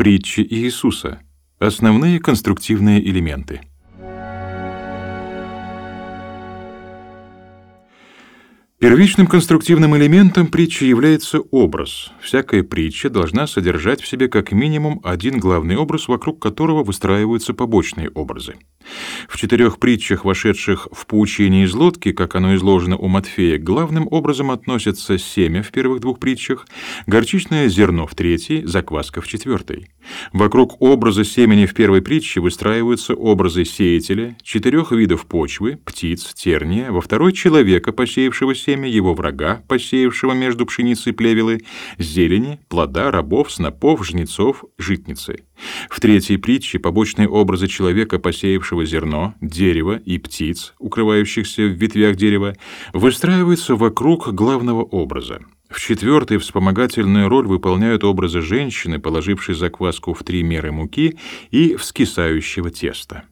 Притчи Иисуса. Основные конструктивные элементы. Первичным конструктивным элементом притчи является образ. Всякая притча должна содержать в себе как минимум один главный образ, вокруг которого выстраиваются побочные образы. В четырех притчах, вошедших в поучение из лодки, как оно изложено у Матфея, главным образом относятся семя в первых двух притчах, горчичное зерно в третьей, закваска в четвертой. Вокруг образа семени в первой притче выстраиваются образы сеятеля, четырех видов почвы, птиц, терния, во второй — человека, посеявшего семя, его врага, посеявшего между пшеницей плевелы, зелени, плода, рабов, снопов, жнецов, житницы. В третьей притче побочные образы человека, посеявшего зерно, дерева и птиц, укрывающихся в ветвях дерева, выстраиваются вокруг главного образа. В четвертой вспомогательную роль выполняют образы женщины, положившей закваску в три меры муки и вскисающего теста.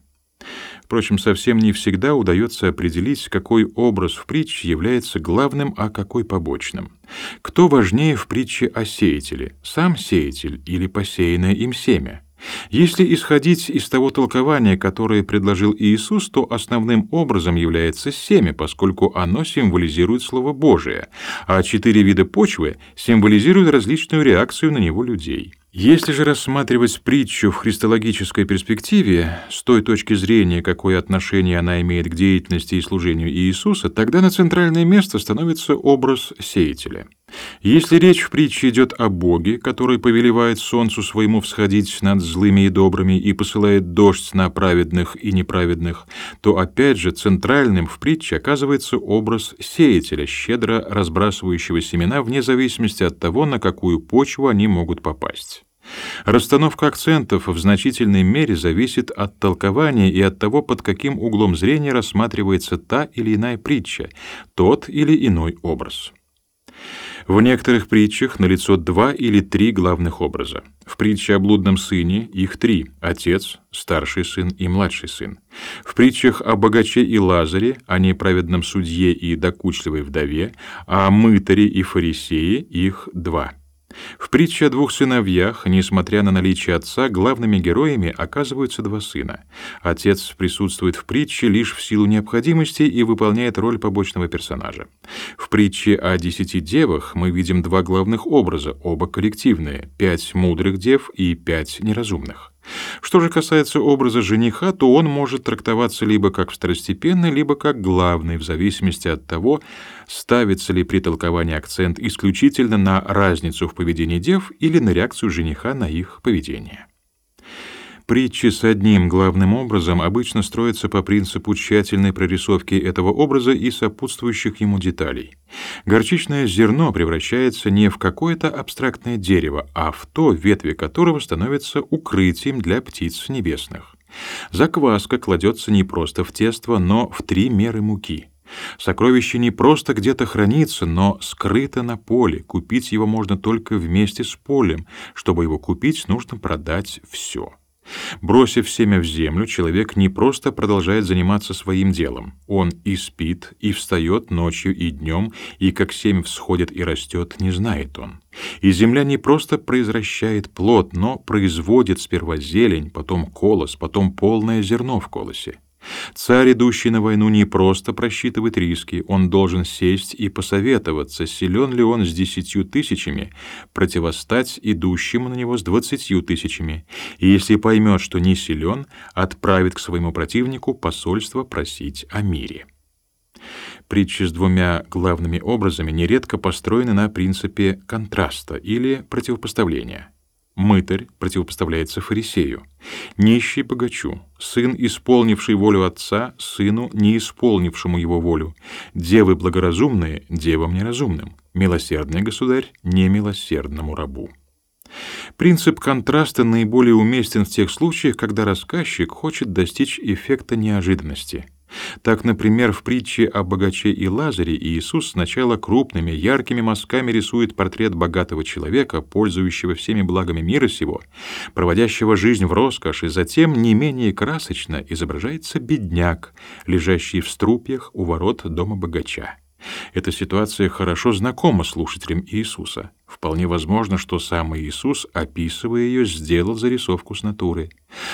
Впрочем, совсем не всегда удается определить, какой образ в притче является главным, а какой побочным. Кто важнее в притче о сеятеле, сам сеятель или посеянное им семя? Если исходить из того толкования, которое предложил Иисус, то основным образом является семя, поскольку оно символизирует Слово Божие, а четыре вида почвы символизируют различную реакцию на него людей. Если же рассматривать притчу в христологической перспективе, с той точки зрения, какое отношение она имеет к деятельности и служению Иисуса, тогда на центральное место становится образ сеятеля. Если речь в притче идет о Боге, который повелевает солнцу своему всходить над злыми и добрыми и посылает дождь на праведных и неправедных, то опять же центральным в притче оказывается образ сеятеля, щедро разбрасывающего семена вне зависимости от того, на какую почву они могут попасть. Расстановка акцентов в значительной мере зависит от толкования и от того, под каким углом зрения рассматривается та или иная притча, тот или иной образ. В некоторых притчах налицо два или три главных образа. В притче о блудном сыне их три — отец, старший сын и младший сын. В притчах о богаче и Лазаре, о неправедном судье и докучливой вдове, о мытаре и фарисее их два — в притче о двух сыновьях, несмотря на наличие отца, главными героями оказываются два сына. Отец присутствует в притче лишь в силу необходимости и выполняет роль побочного персонажа. В притче о десяти девах мы видим два главных образа, оба коллективные — пять мудрых дев и пять неразумных. Что же касается образа жениха, то он может трактоваться либо как второстепенный, либо как главный, в зависимости от того, ставится ли при толковании акцент исключительно на разницу в поведении дев или на реакцию жениха на их поведение. Притчи с одним главным образом обычно строятся по принципу тщательной прорисовки этого образа и сопутствующих ему деталей. Горчичное зерно превращается не в какое-то абстрактное дерево, а в то, ветви которого становятся укрытием для птиц небесных. Закваска кладется не просто в тесто, но в три меры муки. Сокровище не просто где-то хранится, но скрыто на поле. Купить его можно только вместе с полем. Чтобы его купить, нужно продать все. Бросив семя в землю, человек не просто продолжает заниматься своим делом. Он и спит, и встает ночью и днем, и как семя всходит и растет, не знает он. И земля не просто произвращает плод, но производит сперва зелень, потом колос, потом полное зерно в колосе. Царь, идущий на войну, не просто просчитывает риски, он должен сесть и посоветоваться, силен ли он с десятью тысячами, противостать идущему на него с двадцатью тысячами, и если поймет, что не силен, отправит к своему противнику посольство просить о мире. Притчи с двумя главными образами нередко построены на принципе контраста или противопоставления — Мытарь противопоставляется фарисею, нищий богачу, сын, исполнивший волю отца, сыну, не исполнившему его волю, девы благоразумные девам неразумным, милосердный государь немилосердному рабу. Принцип контраста наиболее уместен в тех случаях, когда рассказчик хочет достичь эффекта неожиданности — так, например, в притче о богаче и Лазаре Иисус сначала крупными, яркими мазками рисует портрет богатого человека, пользующего всеми благами мира сего, проводящего жизнь в роскоши, затем не менее красочно изображается бедняк, лежащий в струпьях у ворот дома богача. Эта ситуация хорошо знакома слушателям Иисуса. Вполне возможно, что сам Иисус, описывая ее, сделал зарисовку с натуры.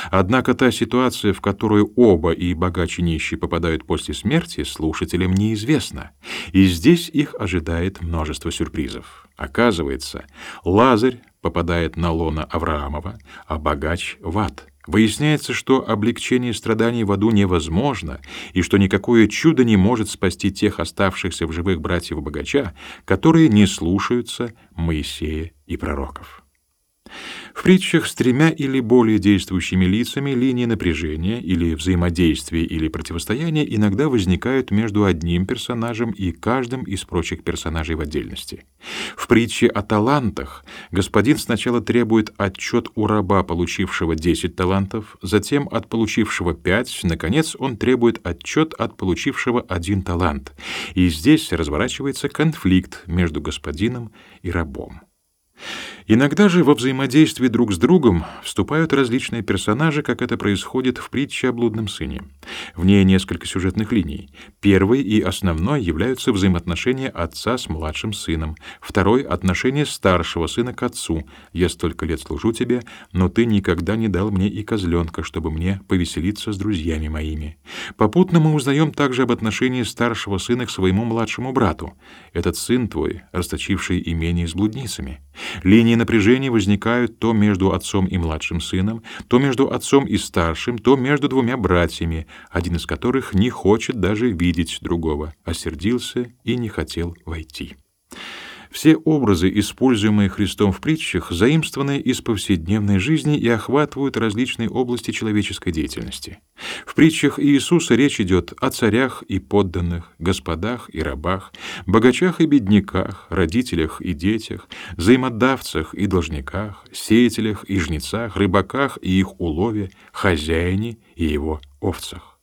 Однако та ситуация, в которую оба и богач и нищий попадают после смерти, слушателям неизвестна. И здесь их ожидает множество сюрпризов. Оказывается, Лазарь попадает на лоно Авраамова, а богач — в ад — Выясняется, что облегчение страданий в аду невозможно, и что никакое чудо не может спасти тех оставшихся в живых братьев-богача, которые не слушаются Моисея и пророков. В притчах с тремя или более действующими лицами линии напряжения или взаимодействия или противостояния иногда возникают между одним персонажем и каждым из прочих персонажей в отдельности. В притче о талантах господин сначала требует отчет у раба, получившего 10 талантов, затем от получившего 5, наконец он требует отчет от получившего один талант. И здесь разворачивается конфликт между господином и рабом. Иногда же во взаимодействии друг с другом вступают различные персонажи, как это происходит в притче о блудном сыне. В ней несколько сюжетных линий. Первой и основной являются взаимоотношения отца с младшим сыном. Второй — отношение старшего сына к отцу. «Я столько лет служу тебе, но ты никогда не дал мне и козленка, чтобы мне повеселиться с друзьями моими». Попутно мы узнаем также об отношении старшего сына к своему младшему брату. «Этот сын твой, расточивший имение с блудницами». Линии напряжения возникают то между отцом и младшим сыном, то между отцом и старшим, то между двумя братьями, один из которых не хочет даже видеть другого, осердился и не хотел войти. Все образы, используемые Христом в притчах, заимствованы из повседневной жизни и охватывают различные области человеческой деятельности. В притчах Иисуса речь идет о царях и подданных, господах и рабах, богачах и бедняках, родителях и детях, взаимодавцах и должниках, сеятелях и жнецах, рыбаках и их улове, хозяине и его овцах.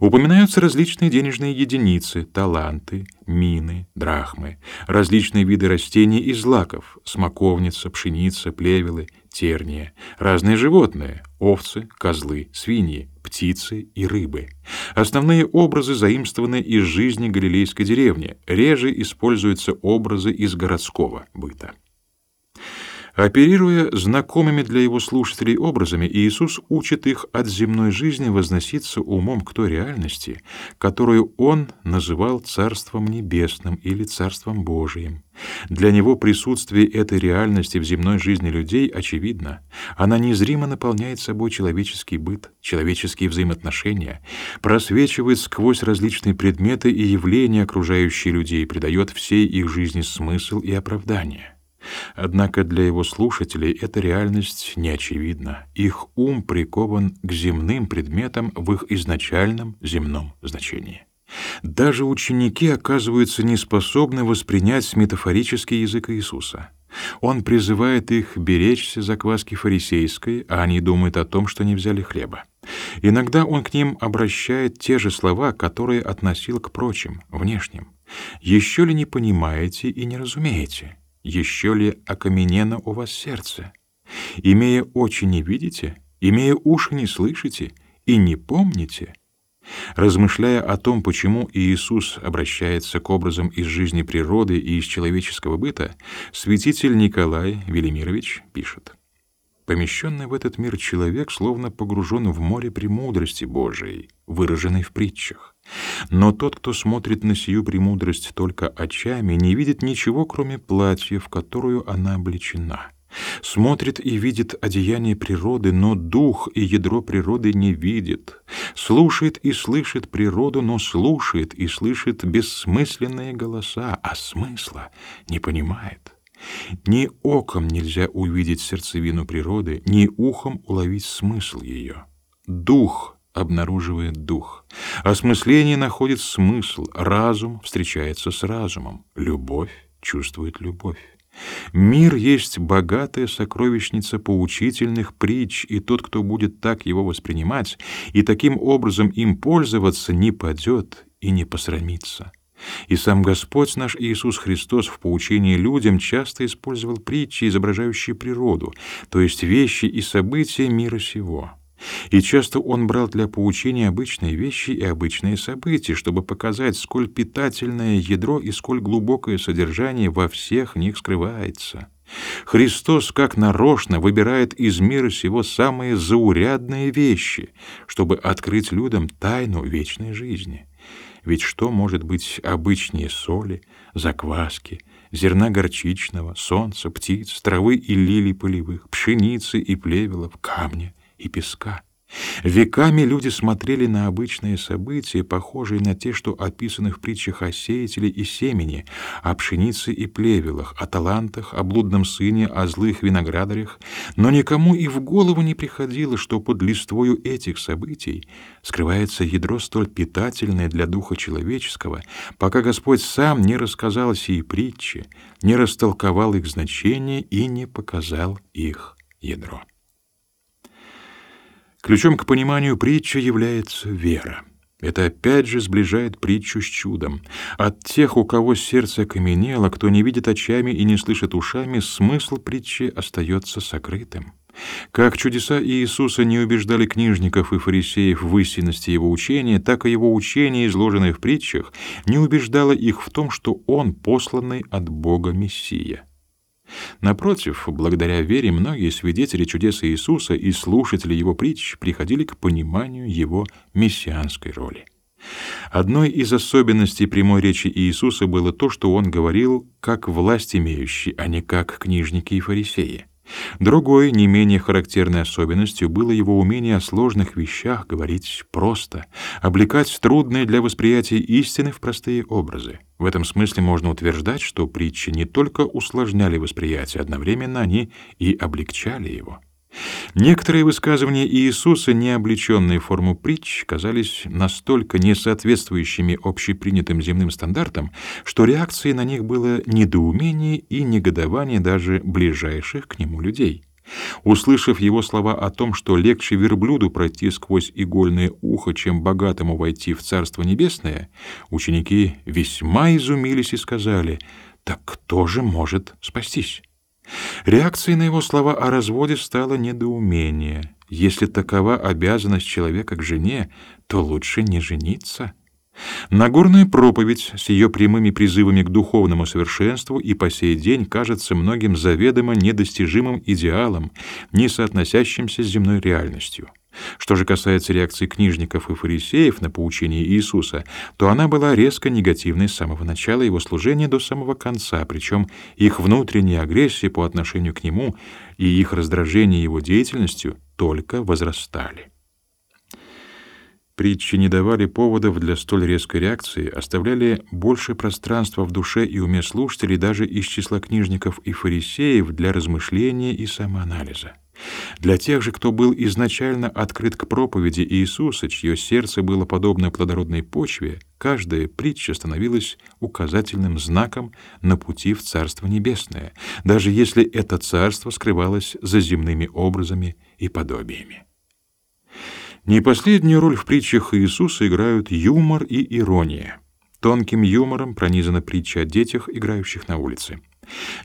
Упоминаются различные денежные единицы, таланты, мины, драхмы, различные виды растений и злаков, смоковница, пшеница, плевелы, терния, разные животные, овцы, козлы, свиньи, птицы и рыбы. Основные образы заимствованы из жизни галилейской деревни, реже используются образы из городского быта. Оперируя знакомыми для его слушателей образами, Иисус учит их от земной жизни возноситься умом к той реальности, которую он называл Царством Небесным или Царством Божиим. Для него присутствие этой реальности в земной жизни людей очевидно. Она незримо наполняет собой человеческий быт, человеческие взаимоотношения, просвечивает сквозь различные предметы и явления окружающие людей, придает всей их жизни смысл и оправдание. Однако для его слушателей эта реальность не очевидна. Их ум прикован к земным предметам в их изначальном земном значении. Даже ученики оказываются неспособны воспринять метафорический язык Иисуса. Он призывает их беречься закваски фарисейской, а они думают о том, что не взяли хлеба. Иногда он к ним обращает те же слова, которые относил к прочим, внешним. «Еще ли не понимаете и не разумеете?» Еще ли окаменено у вас сердце? Имея очи не видите, имея уши не слышите и не помните? Размышляя о том, почему Иисус обращается к образам из жизни природы и из человеческого быта, святитель Николай Велимирович пишет. Помещенный в этот мир человек словно погружен в море премудрости Божией, выраженной в притчах. Но тот, кто смотрит на сию премудрость только очами, не видит ничего, кроме платья, в которую она облечена. Смотрит и видит одеяние природы, но дух и ядро природы не видит. Слушает и слышит природу, но слушает и слышит бессмысленные голоса, а смысла не понимает. Ни оком нельзя увидеть сердцевину природы, ни ухом уловить смысл ее. Дух обнаруживает дух. Осмысление находит смысл, разум встречается с разумом, любовь чувствует любовь. Мир есть богатая сокровищница поучительных притч, и тот, кто будет так его воспринимать и таким образом им пользоваться, не падет и не посрамится. И сам Господь наш Иисус Христос в поучении людям часто использовал притчи, изображающие природу, то есть вещи и события мира сего. И часто он брал для поучения обычные вещи и обычные события, чтобы показать, сколь питательное ядро и сколь глубокое содержание во всех них скрывается. Христос как нарочно выбирает из мира сего самые заурядные вещи, чтобы открыть людям тайну вечной жизни. Ведь что может быть обычнее соли, закваски, зерна горчичного, солнца, птиц, травы и лилий полевых, пшеницы и плевелов, камня и песка? Веками люди смотрели на обычные события, похожие на те, что описаны в притчах о сеятеле и семени, о пшенице и плевелах, о талантах, о блудном сыне, о злых виноградарях, но никому и в голову не приходило, что под листвою этих событий скрывается ядро столь питательное для духа человеческого, пока Господь сам не рассказал сии притчи, не растолковал их значение и не показал их ядро. Ключом к пониманию притчи является вера. Это опять же сближает притчу с чудом. От тех, у кого сердце каменело, кто не видит очами и не слышит ушами, смысл притчи остается сокрытым. Как чудеса Иисуса не убеждали книжников и фарисеев в истинности его учения, так и его учение, изложенное в притчах, не убеждало их в том, что он посланный от Бога Мессия. Напротив, благодаря вере многие свидетели чудес Иисуса и слушатели его притч приходили к пониманию его мессианской роли. Одной из особенностей прямой речи Иисуса было то, что он говорил как власть имеющий, а не как книжники и фарисеи. Другой, не менее характерной особенностью было его умение о сложных вещах говорить просто, облекать трудные для восприятия истины в простые образы. В этом смысле можно утверждать, что притчи не только усложняли восприятие, одновременно они и облегчали его. Некоторые высказывания Иисуса, не облеченные в форму притч, казались настолько несоответствующими общепринятым земным стандартам, что реакцией на них было недоумение и негодование даже ближайших к нему людей. Услышав его слова о том, что легче верблюду пройти сквозь игольное ухо, чем богатому войти в Царство Небесное, ученики весьма изумились и сказали, «Так кто же может спастись?» Реакцией на его слова о разводе стало недоумение. Если такова обязанность человека к жене, то лучше не жениться. Нагорная проповедь с ее прямыми призывами к духовному совершенству и по сей день кажется многим заведомо недостижимым идеалом, не соотносящимся с земной реальностью. Что же касается реакции книжников и фарисеев на поучение Иисуса, то она была резко негативной с самого начала его служения до самого конца, причем их внутренняя агрессия по отношению к нему и их раздражение его деятельностью только возрастали. Притчи не давали поводов для столь резкой реакции, оставляли больше пространства в душе и уме слушателей даже из числа книжников и фарисеев для размышления и самоанализа. Для тех же, кто был изначально открыт к проповеди Иисуса, чье сердце было подобно плодородной почве, каждая притча становилась указательным знаком на пути в Царство Небесное, даже если это царство скрывалось за земными образами и подобиями. Не последнюю роль в притчах Иисуса играют юмор и ирония. Тонким юмором пронизана притча о детях, играющих на улице.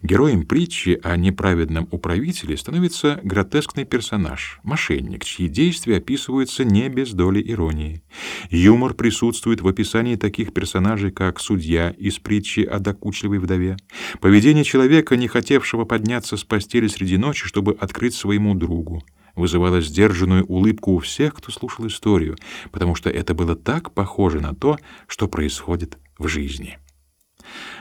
Героем притчи о неправедном управителе становится гротескный персонаж, мошенник, чьи действия описываются не без доли иронии. Юмор присутствует в описании таких персонажей, как судья из притчи о докучливой вдове, поведение человека, не хотевшего подняться с постели среди ночи, чтобы открыть своему другу, вызывало сдержанную улыбку у всех, кто слушал историю, потому что это было так похоже на то, что происходит в жизни.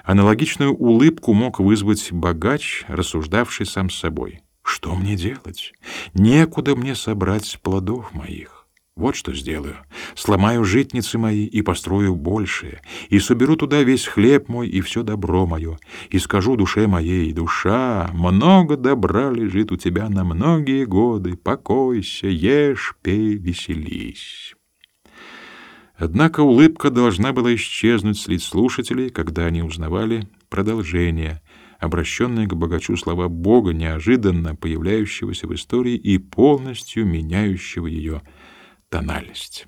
Аналогичную улыбку мог вызвать богач, рассуждавший сам с собой. «Что мне делать? Некуда мне собрать плодов моих. Вот что сделаю. Сломаю житницы мои и построю большие, и соберу туда весь хлеб мой и все добро мое, и скажу душе моей, душа, много добра лежит у тебя на многие годы, покойся, ешь, пей, веселись». Однако улыбка должна была исчезнуть с лиц слушателей, когда они узнавали продолжение, обращенное к богачу слова Бога, неожиданно появляющегося в истории и полностью меняющего ее тональность.